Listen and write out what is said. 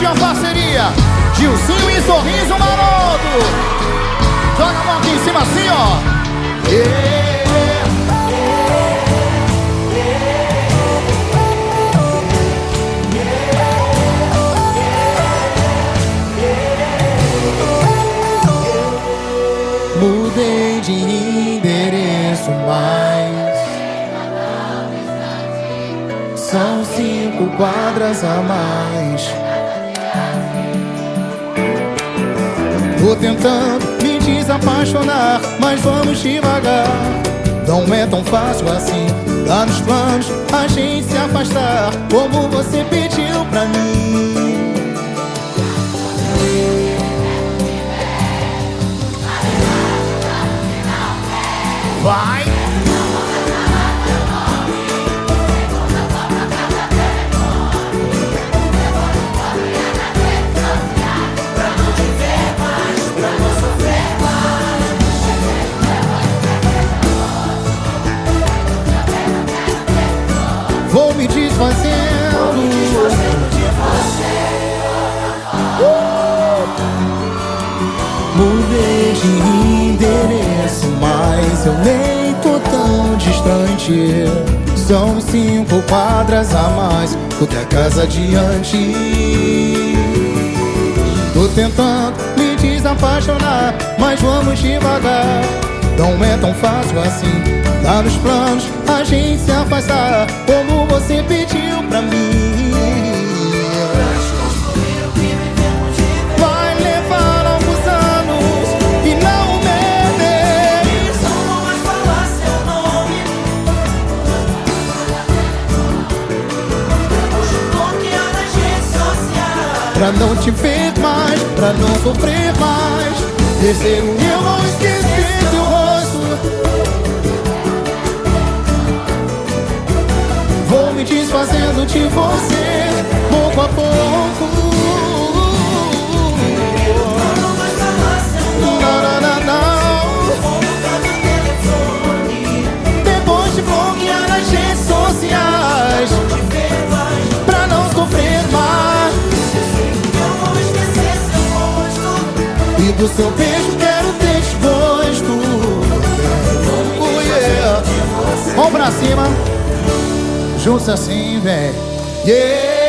curtir a parceria. Gilzinho e Sorriso Maroto. Joga a mão aqui em cima assim, ó. Mudei de endereço, mas são cinco quadras a mais. Tô tentando me desapaixonar, mas vamos devagar. Não é tão fácil assim. Tá nos planos a gente se afastar, como você pediu pra mim. São cinco quadras a mais do que a casa adiante. Tô tentando me desapaixonar, mas vamos devagar. Não é tão fácil assim. Tá nos planos a gente se afastar, como você pediu pra mim. Pra não te ver mais, pra não sofrer mais. Terceiro, eu vou esquecer teu rosto. E do seu beijo quero desgosto. Oh, yeah. Mão pra cima. Juntos assim, vem. Yeah.